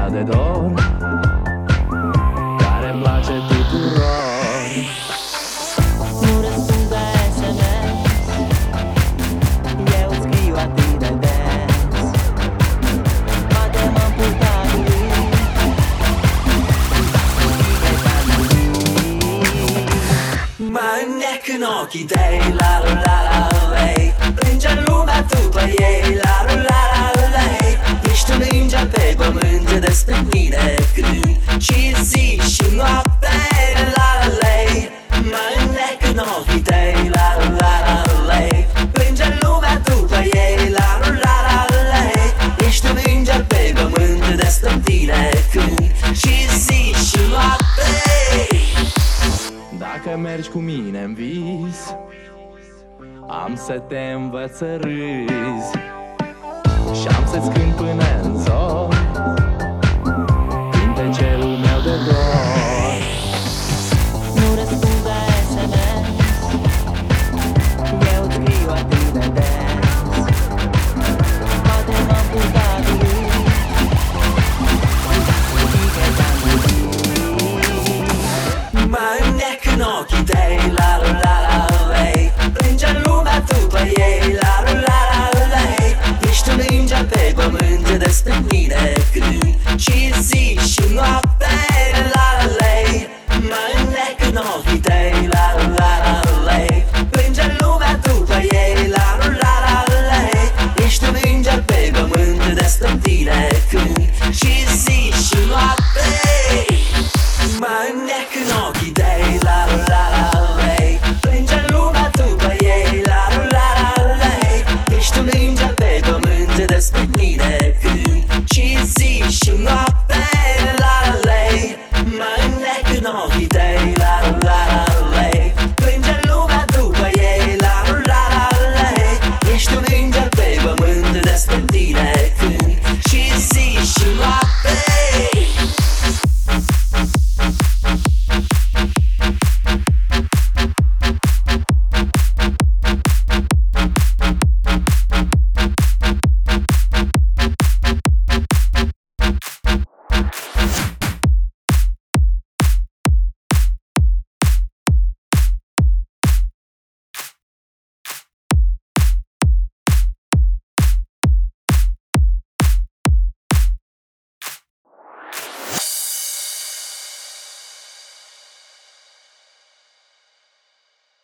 Melodia mea de dor Care-mi place tuturor Nu răspund la SMS Eu îți scriu atât de des Poate m-am purtat urât Mă înnec în ochii tăi, la la la la lei Plânge lumea după ei, la la la la Dacă mergi cu mine în vis. Am să te învăț să râzi Și am să-ți cânt până în zor înnec în ochii tăi, la la la la lei Plânge lumea după ei, la la la Je m'appelle la lay, ma neck dans l'idée.